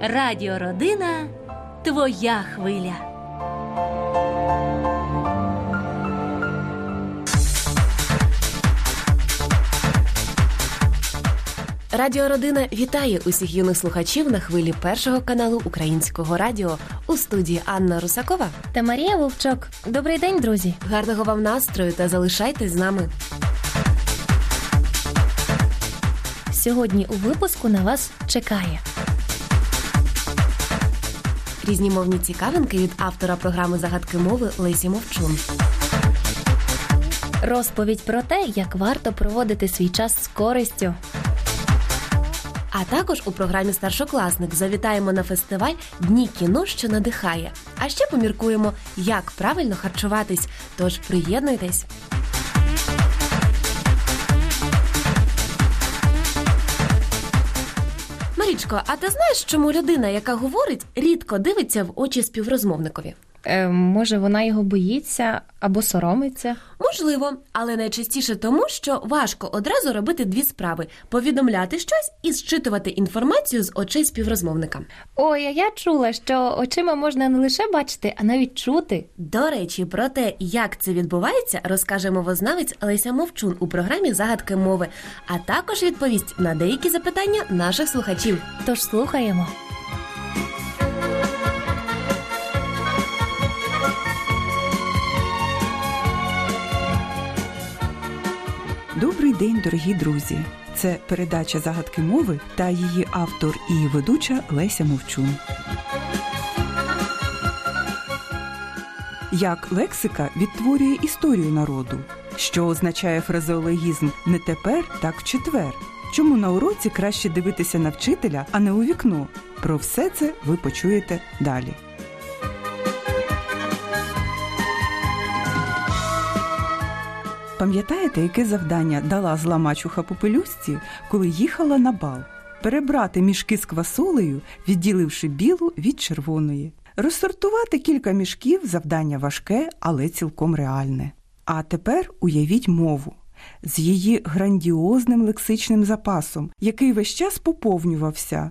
Радіо Родина твоя хвиля. Радіо Родина вітає усіх юних слухачів на хвилі першого каналу українського радіо у студії Анна Русакова та Марія Вовчок. Добрий день, друзі! Гарного вам настрою та залишайтесь з нами. Сьогодні у випуску на вас чекає різні мовні цікавинки від автора програми загадки мови Лесі Мовчун. Розповідь про те, як варто проводити свій час з користю. А також у програмі Старшокласник завітаємо на фестиваль Дні кіно, що надихає. А ще поміркуємо, як правильно харчуватись. Тож приєднуйтесь. Марічко, а ти знаєш, чому людина, яка говорить, рідко дивиться в очі співрозмовникові? Е, Може, вона його боїться або соромиться? Можливо, але найчастіше тому, що важко одразу робити дві справи: повідомляти щось і зчитувати інформацію з очей співрозмовника. Ой, а я чула, що очима можна не лише бачити, а навіть чути. До речі, про те, як це відбувається, розкаже мовознавець Леся Мовчун у програмі Загадки мови, а також відповість на деякі запитання наших слухачів. Тож слухаємо. День, дорогі друзі! Це передача загадки мови та її автор і ведуча Леся Мовчун. Як лексика відтворює історію народу, що означає фразеологізм не тепер, так в четвер. Чому на уроці краще дивитися на вчителя, а не у вікно? Про все це ви почуєте далі. Пам'ятаєте, яке завдання дала зла мачуха попелюсці, коли їхала на бал? Перебрати мішки з квасолею, відділивши білу від червоної. Розсортувати кілька мішків завдання важке, але цілком реальне. А тепер уявіть мову з її грандіозним лексичним запасом, який весь час поповнювався.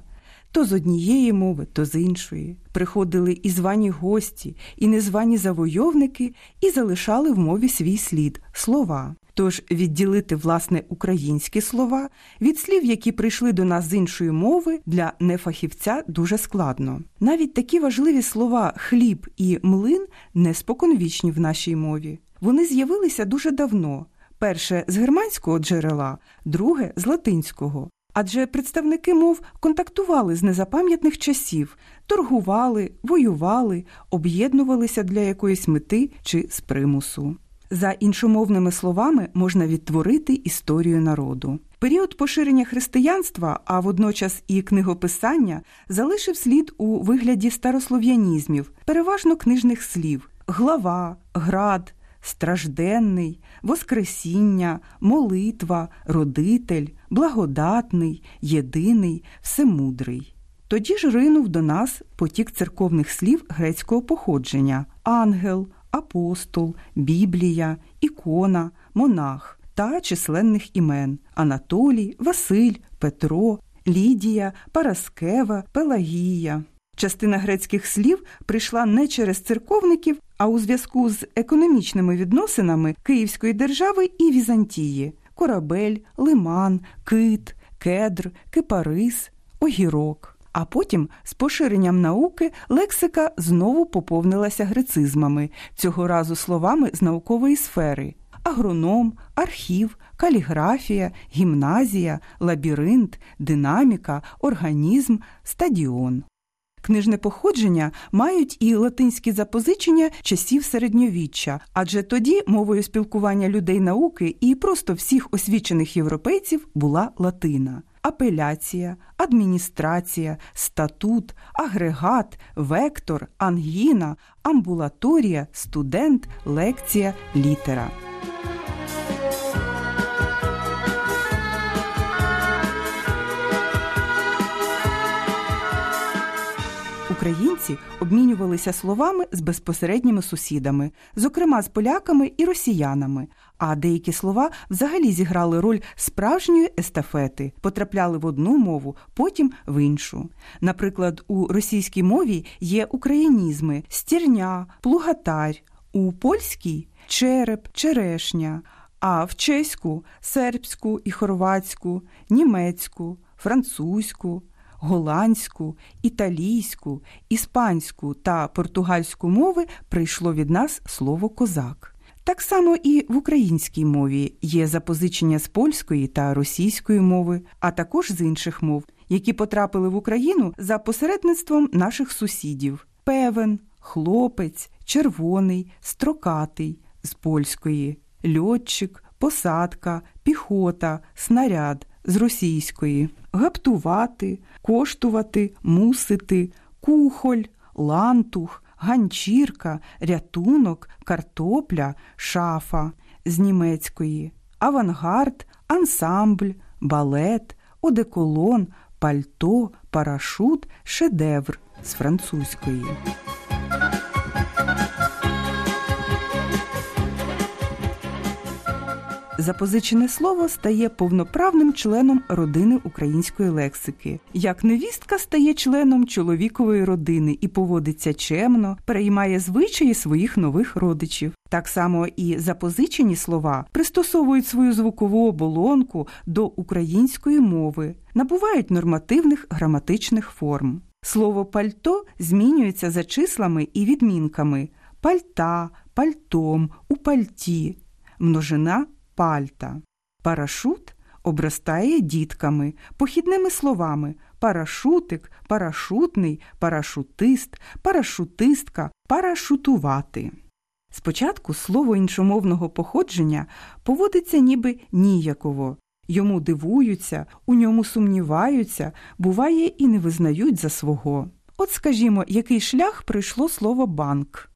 То з однієї мови, то з іншої. Приходили і звані гості, і незвані завойовники, і залишали в мові свій слід слова. Тож відділити власне українські слова від слів, які прийшли до нас з іншої мови, для нефахівця дуже складно. Навіть такі важливі слова хліб і млин не споконвічні в нашій мові. Вони з'явилися дуже давно. Перше з германського джерела, друге з латинського. Адже представники мов контактували з незапам'ятних часів, торгували, воювали, об'єднувалися для якоїсь мети чи з примусу. За іншомовними словами можна відтворити історію народу. Період поширення християнства, а водночас і книгописання, залишив слід у вигляді старослов'янізмів, переважно книжних слів глава, град, стражденний, Воскресіння, молитва, родитель, благодатний, єдиний, всемудрий. Тоді ж ринув до нас потік церковних слів грецького походження ангел, апостол, Біблія, ікона, монах та численних імен Анатолій, Василь, Петро, Лідія, Параскева, Пелагія. Частина грецьких слів прийшла не через церковників, а у зв'язку з економічними відносинами Київської держави і Візантії корабель, лиман, кит, кедр, кипарис, огірок. А потім з поширенням науки лексика знову поповнилася грецизмами, цього разу словами з наукової сфери агроном, архів, каліграфія, гімназія, лабіринт, динаміка, організм, стадіон. Книжне походження мають і латинські запозичення часів середньовіччя, адже тоді мовою спілкування людей науки і просто всіх освічених європейців була латина. Апеляція, адміністрація, статут, агрегат, вектор, ангіна, амбулаторія, студент, лекція, літера. Українці обмінювалися словами з безпосередніми сусідами, зокрема з поляками і росіянами, а деякі слова взагалі зіграли роль справжньої естафети, потрапляли в одну мову, потім в іншу. Наприклад, у російській мові є українізми стірня, плугатарь, у польській череп, черешня, а в чеську сербську і хорватську, німецьку, французьку. Голландську, італійську, іспанську та португальську мови прийшло від нас слово козак. Так само і в українській мові є запозичення з польської та російської мови, а також з інших мов, які потрапили в Україну за посередництвом наших сусідів: певен, хлопець, червоний, строкатий з польської, льотчик, посадка, піхота, снаряд з російської, гаптувати, коштувати, мусити, кухоль, лантух, ганчірка, рятунок, картопля, шафа з німецької, авангард, ансамбль, балет, одеколон, пальто, парашут, шедевр з французької. Запозичене слово стає повноправним членом родини української лексики. Як невістка стає членом чоловікової родини і поводиться чемно, переймає звичаї своїх нових родичів. Так само і запозичені слова пристосовують свою звукову оболонку до української мови, набувають нормативних граматичних форм. Слово пальто змінюється за числами і відмінками пальта, пальтом, у пальті, множина пальта. Парашут обростає дітками, похідними словами парашутик, парашутний, парашутист, парашутистка, парашутувати. Спочатку слово іншомовного походження поводиться ніби ніяково. Йому дивуються, у ньому сумніваються, буває, і не визнають за свого. От скажімо, який шлях пройшло слово банк.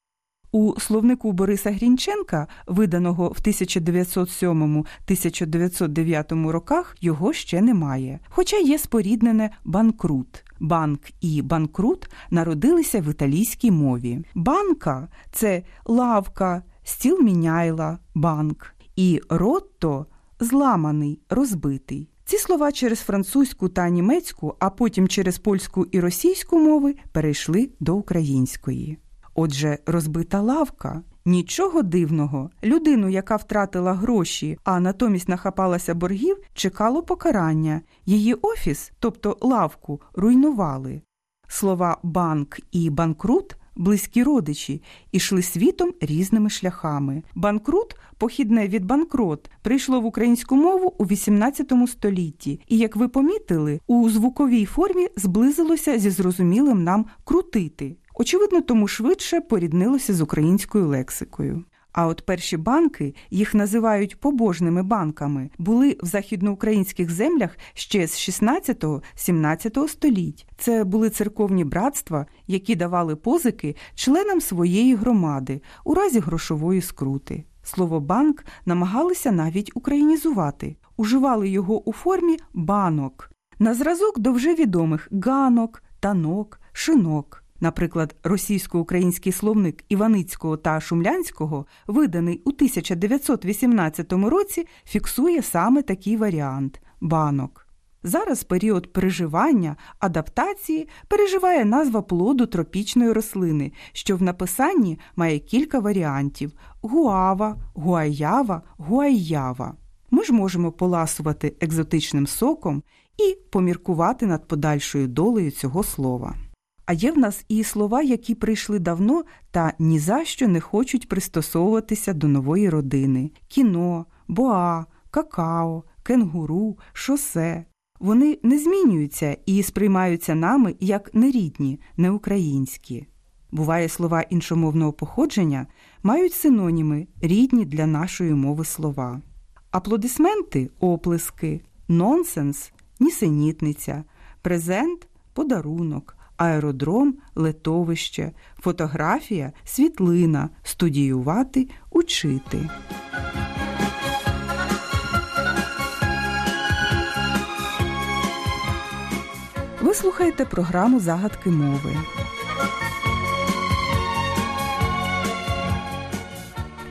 У словнику Бориса Грінченка, виданого в 1907-1909 роках, його ще немає, хоча є споріднене банкрут. Банк і банкрут народилися в італійській мові. Банка це лавка, стіл міняйла, банк, і ротто зламаний, розбитий. Ці слова через французьку та німецьку, а потім через польську і російську мови перейшли до української. Отже, розбита лавка. Нічого дивного, людину, яка втратила гроші, а натомість нахапалася боргів, чекало покарання. Її офіс, тобто лавку, руйнували. Слова банк і банкрут близькі родичі, ішли світом різними шляхами. Банкрут, похідне від банкрот, прийшло в українську мову у XVIII столітті, і, як ви помітили, у звуковій формі зблизилося зі зрозумілим нам крутити. Очевидно, тому швидше поріднилося з українською лексикою. А от перші банки, їх називають побожними банками, були в західноукраїнських землях ще з 16-17 століть. Це були церковні братства, які давали позики членам своєї громади у разі грошової скрути. Слово банк намагалися навіть українізувати, уживали його у формі банок, на зразок до вже відомих ганок, танок, шинок. Наприклад, російсько-український словник Іваницького та Шумлянського, виданий у 1918 році, фіксує саме такий варіант банок. Зараз період переживання, адаптації переживає назва плоду тропічної рослини, що в написанні має кілька варіантів гуава, гуаява, гуайява. Ми ж можемо поласувати екзотичним соком і поміркувати над подальшою долею цього слова. А є в нас і слова, які прийшли давно та ні за що не хочуть пристосовуватися до нової родини: кіно, боа, какао, кенгуру, шосе. Вони не змінюються і сприймаються нами як нерідні, неукраїнські. Буває, слова іншомовного походження мають синоніми рідні для нашої мови слова. Аплодисменти оплески, нонсенс, нісенітниця, презент подарунок аеродром, летовище, фотографія, світлина, студіювати, учити. Ви слухаєте програму Загадки мови.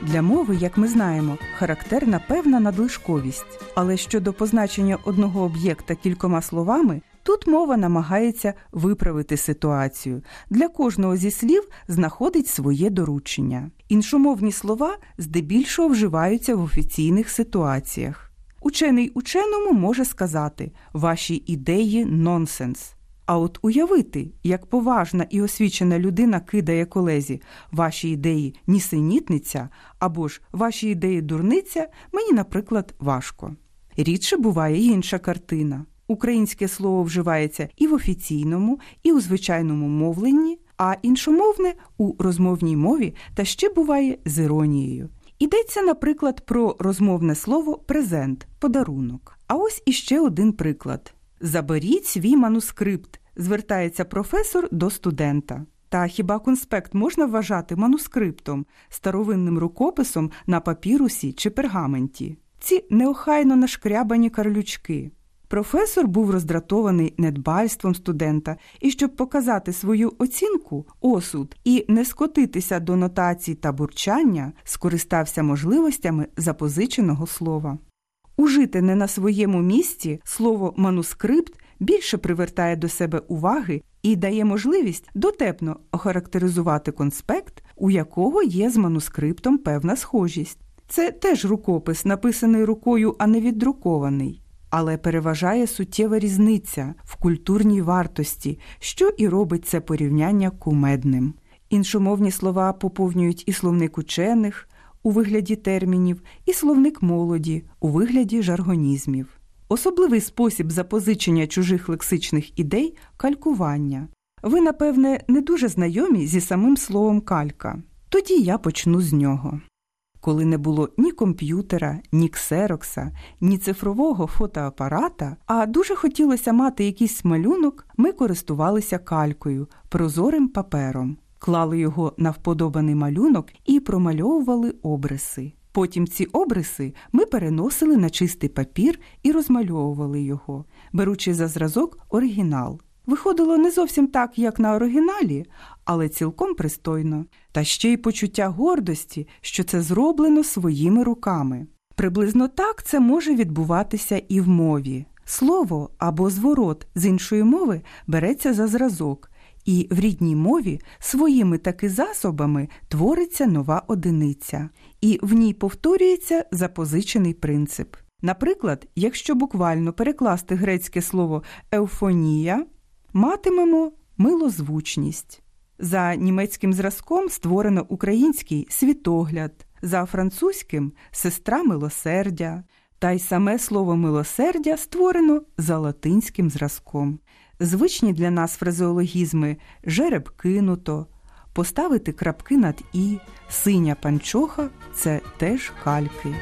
Для мови, як ми знаємо, характерна певна надлишковість, але щодо позначення одного об'єкта кількома словами, тут мова намагається виправити ситуацію. Для кожного зі слів знаходить своє доручення. Іншомовні слова здебільшого вживаються в офіційних ситуаціях. Учений ученому може сказати ваші ідеї нонсенс. А от уявити, як поважна і освічена людина кидає колезі ваші ідеї нісенітниця або ж ваші ідеї дурниця, мені, наприклад, важко. Рідше буває інша картина. Українське слово вживається і в офіційному, і у звичайному мовленні, а іншомовне у розмовній мові та ще буває з іронією. Йдеться, наприклад, про розмовне слово презент, подарунок. А ось іще один приклад. Заберіть свій манускрипт, звертається професор до студента. Та хіба конспект можна вважати манускриптом, старовинним рукописом на папірусі чи пергаменті? Ці неохайно нашкрябані карлючки. Професор був роздратований недбальством студента, і щоб показати свою оцінку, осуд і не скотитися до нотацій та бурчання, скористався можливостями запозиченого слова. Ужите не на своєму місці слово манускрипт більше привертає до себе уваги і дає можливість дотепно охарактеризувати конспект, у якого є з манускриптом певна схожість. Це теж рукопис, написаний рукою, а не віддрукований. Але переважає суттєва різниця в культурній вартості, що і робить це порівняння кумедним. Іншомовні слова поповнюють і словник учених у вигляді термінів, і словник молоді у вигляді жаргонізмів. Особливий спосіб запозичення чужих лексичних ідей калькування. Ви, напевне, не дуже знайомі зі самим словом калька. Тоді я почну з нього. Коли не було ні комп'ютера, ні ксерокса, ні цифрового фотоапарата, а дуже хотілося мати якийсь малюнок, ми користувалися калькою, прозорим папером, клали його на вподобаний малюнок і промальовували обриси. Потім ці обриси ми переносили на чистий папір і розмальовували його, беручи за зразок оригінал. Виходило не зовсім так, як на оригіналі, але цілком пристойно, та ще й почуття гордості, що це зроблено своїми руками. Приблизно так це може відбуватися і в мові. Слово або зворот з іншої мови береться за зразок, і в рідній мові своїми таки засобами твориться нова одиниця, і в ній повторюється запозичений принцип. Наприклад, якщо буквально перекласти грецьке слово еуфонія, матимемо милозвучність. За німецьким зразком створено український світогляд, за французьким сестра милосердя, та й саме слово милосердя створено за латинським зразком. Звичні для нас фразеологізми жереб кинуто, поставити крапки над і, синя панчоха це теж кальки.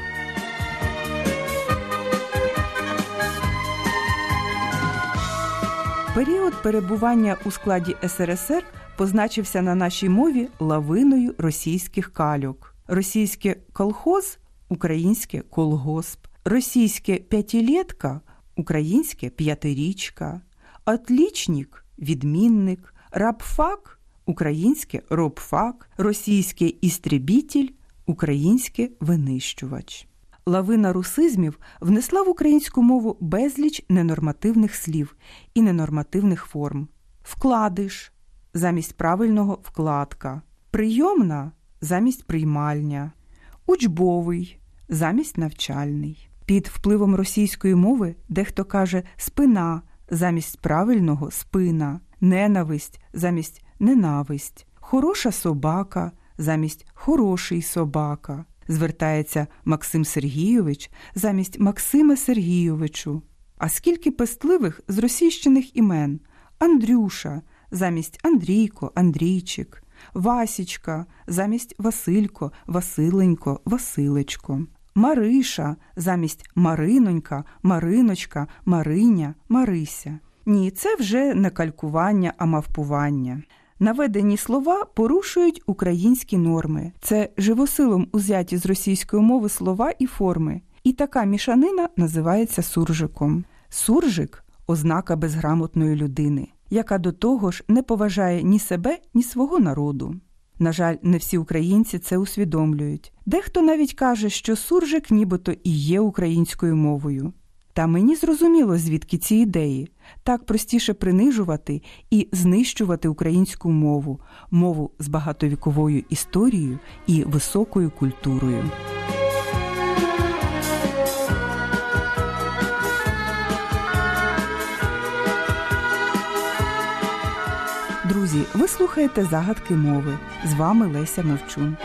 Період перебування у складі СРСР позначився на нашій мові лавиною російських кальок. Російське колхоз, українське колгосп, російське п'ятилетка, українське п'ятирічка, отлічник відмінник, рабфак, українське робфак, російське істребітель, українське винищувач. Лавина русизмів внесла в українську мову безліч ненормативних слів і ненормативних форм. Вкладиш замість правильного вкладка, прийомна замість приймальня, учбовий замість навчальний. Під впливом російської мови дехто каже спина замість правильного спина, ненависть замість ненависть, хороша собака замість хороший собака. Звертається Максим Сергійович замість Максима Сергійовичу. А скільки пестливих з російщених імен Андрюша замість Андрійко, Андрійчик, Васічка замість Василько, Василенько, Василечко, Мариша замість Маринонька, Мариночка, Мариня, Марися. Ні, це вже не калькування, а мавпування. Наведені слова порушують українські норми. Це живосилом узяті з російської мови слова і форми. І така мішанина називається суржиком. Суржик ознака безграмотної людини, яка до того ж не поважає ні себе, ні свого народу. На жаль, не всі українці це усвідомлюють. Дехто навіть каже, що суржик нібито і є українською мовою. Та мені зрозуміло, звідки ці ідеї. Так простіше принижувати і знищувати українську мову, мову з багатовіковою історією і високою культурою. Друзі, ви слухаєте загадки мови. З вами Леся Мовчун.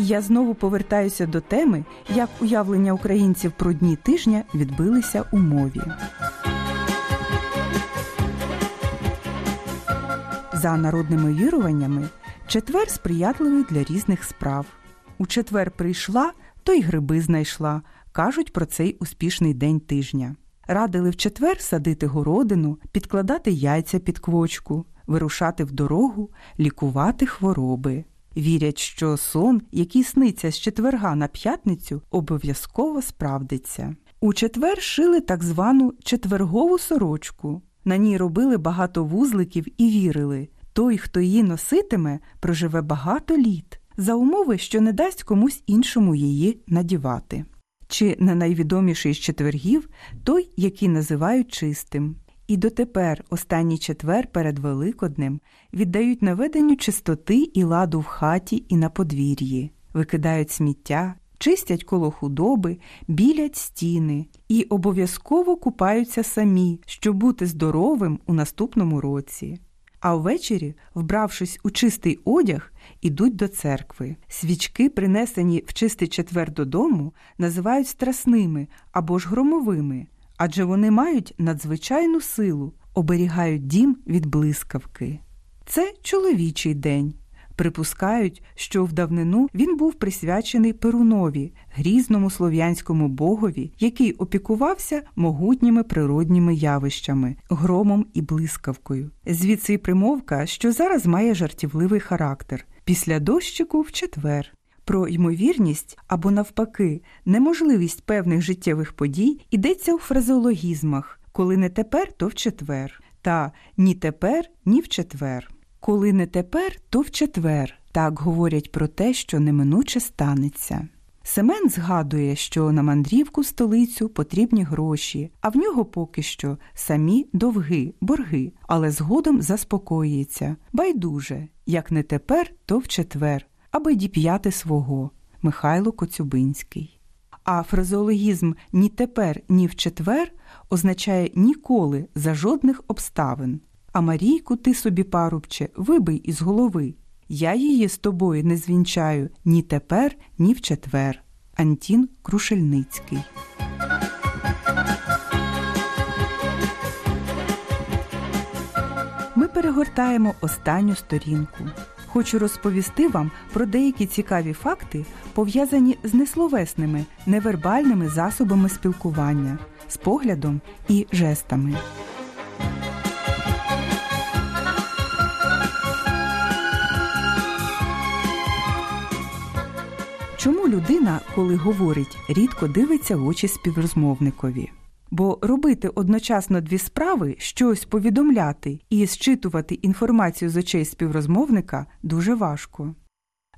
І я знову повертаюся до теми, як уявлення українців про дні тижня відбилися у мові. За народними віруваннями, четвер сприятливий для різних справ. У четвер прийшла, то й гриби знайшла. Кажуть про цей успішний день тижня. Радили в четвер садити городину, підкладати яйця під квочку, вирушати в дорогу, лікувати хвороби. Вірять, що сон, який сниться з четверга на п'ятницю, обов'язково справдиться. У четвер шили так звану четвергову сорочку. На ній робили багато вузликів і вірили той, хто її носитиме, проживе багато літ, за умови, що не дасть комусь іншому її надівати. Чи не найвідоміший з четвергів той, який називають чистим. І дотепер останній четвер перед Великоднем віддають наведенню чистоти і ладу в хаті і на подвір'ї, викидають сміття, чистять коло худоби, білять стіни і обов'язково купаються самі, щоб бути здоровим у наступному році. А ввечері, вбравшись у чистий одяг, ідуть до церкви. Свічки, принесені в чистий четвер додому, називають страсними або ж громовими, адже вони мають надзвичайну силу, оберігають дім від блискавки. Це чоловічий день. Припускають, що в давнину він був присвячений Перунові, грізному слов'янському богові, який опікувався могутніми природніми явищами, громом і блискавкою. Звідси примовка, що зараз має жартівливий характер після дощику в четвер. Про ймовірність або, навпаки, неможливість певних життєвих подій йдеться у фразеологізмах коли не тепер, то в четвер, та ні тепер, ні в четвер. Коли не тепер, то в четвер. Так говорять про те, що неминуче станеться. Семен згадує, що на мандрівку столицю потрібні гроші, а в нього поки що самі довги, борги, але згодом заспокоюється. Байдуже, як не тепер, то в четвер, аби діп'яти свого. Михайло Коцюбинський. А фразеологізм ні тепер, ні в четвер означає ніколи за жодних обставин. А Марійку ти собі, парубче, вибий із голови. Я її з тобою не звінчаю ні тепер, ні в четвер. Антін Крушельницький. Ми перегортаємо останню сторінку. Хочу розповісти вам про деякі цікаві факти, пов'язані з несловесними, невербальними засобами спілкування, з поглядом і жестами. Чому людина, коли говорить, рідко дивиться в очі співрозмовникові? Бо робити одночасно дві справи, щось повідомляти і зчитувати інформацію з очей співрозмовника дуже важко.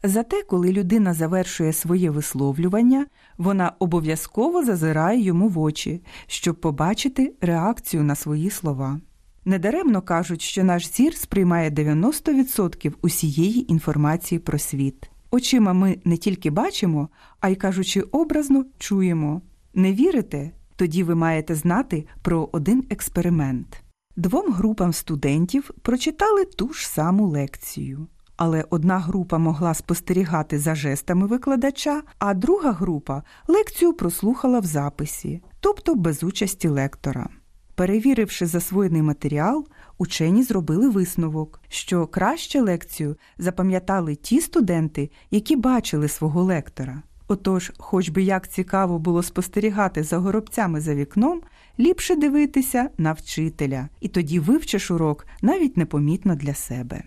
Зате, коли людина завершує своє висловлювання, вона обов'язково зазирає йому в очі, щоб побачити реакцію на свої слова. Недаремно кажуть, що наш зір сприймає 90% усієї інформації про світ. Очима ми не тільки бачимо, а й кажучи образно, чуємо. Не вірите? Тоді ви маєте знати про один експеримент. Двом групам студентів прочитали ту ж саму лекцію. Але одна група могла спостерігати за жестами викладача, а друга група лекцію прослухала в записі, тобто без участі лектора. Перевіривши засвоєний матеріал, учені зробили висновок, що краще лекцію запам'ятали ті студенти, які бачили свого лектора. Отож, хоч би як цікаво було спостерігати за горобцями за вікном, ліпше дивитися на вчителя, і тоді вивчиш урок навіть непомітно для себе.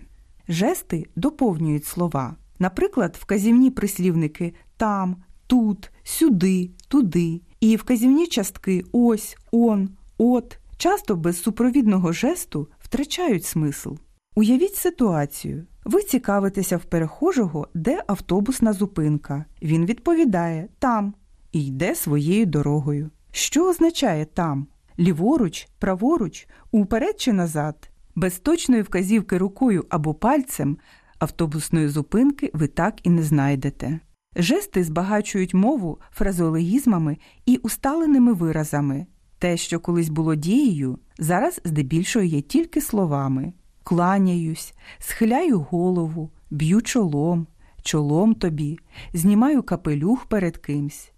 Жести доповнюють слова. Наприклад, вказівні прислівники там, тут, сюди, туди, і вказівні частки ось, он, от часто без супровідного жесту втрачають смисл. Уявіть ситуацію. Ви цікавитеся в перехожого, де автобусна зупинка. Він відповідає там і йде своєю дорогою. Що означає там? Ліворуч, праворуч, уперед чи назад? Без точної вказівки рукою або пальцем автобусної зупинки ви так і не знайдете. Жести збагачують мову фразеологізмами і усталеними виразами. Те, що колись було дією, зараз здебільшого є тільки словами: кланяюсь, схиляю голову, б'ю чолом, чолом тобі, знімаю капелюх перед кимсь.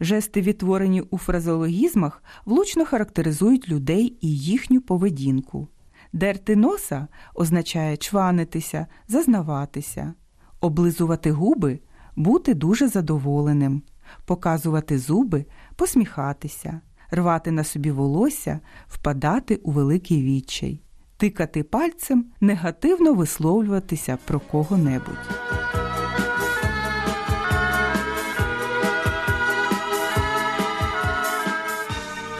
Жести, відтворені у фразеологізмах, влучно характеризують людей і їхню поведінку. Дерти носа означає чванитися, зазнаватися, облизувати губи бути дуже задоволеним, показувати зуби, посміхатися, рвати на собі волосся, впадати у великий відчай, тикати пальцем, негативно висловлюватися про кого-небудь.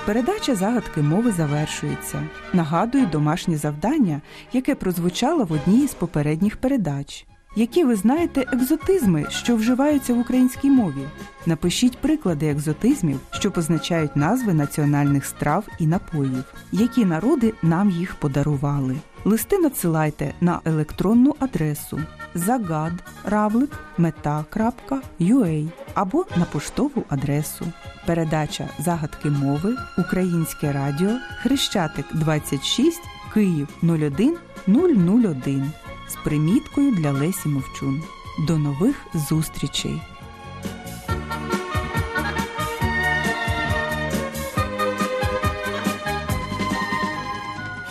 Передача загадки мови завершується. Нагадую домашнє завдання, яке прозвучало в одній із попередніх передач. Які ви знаєте екзотизми, що вживаються в українській мові? Напишіть приклади екзотизмів, що позначають назви національних страв і напоїв, які народи нам їх подарували. Листи надсилайте на електронну адресу загад.равлик.мета.ua або на поштову адресу. Передача загадки мови Українське Радіо Хрещатик 26 Київ 01 001 з приміткою для Лесі Мовчун. До нових зустрічей!